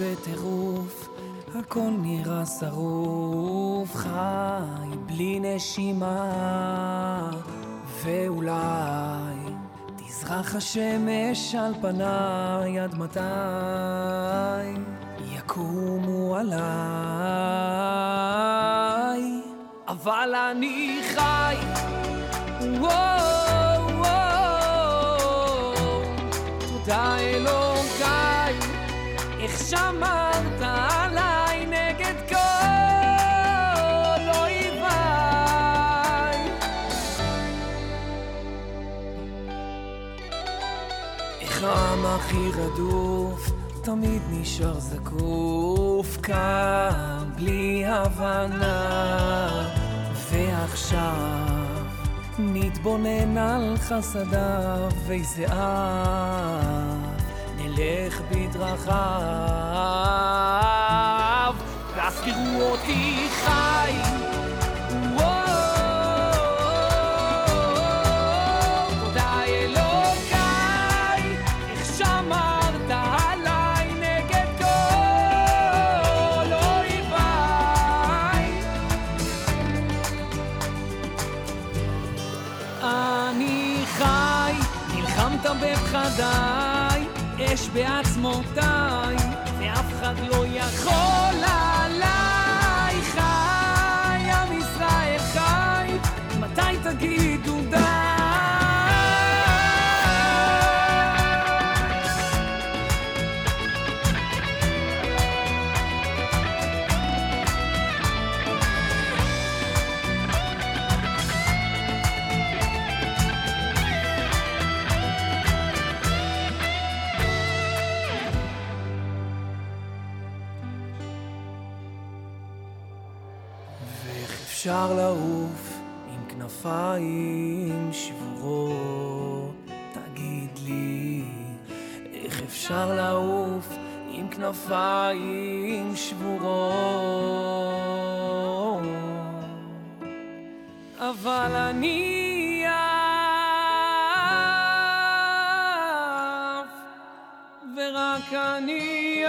בטירוף, הכל נראה שרוף, חי בלי נשימה, ואולי תזרח השמש על פניי עד מתי יקומו עליי, אבל אני חי, וואו, וואו, תודה אלוקיי, איך שמרת עליי נגד כל אויביי. איך העם הכי רדוף תמיד נשאר זקוף כאן בלי הבנה ועכשיו נתבונן על חסדיו ואיזה אב נלך בדרכיו תראו אותי חי. אני חי, נלחמת בפחדיי, אש בעצמותיי, ואף אחד לא יכול אפשר לעוף עם כנפיים שבורות? תגיד לי, איך אפשר לעוף עם כנפיים שבורות? אבל אני עף, ורק אני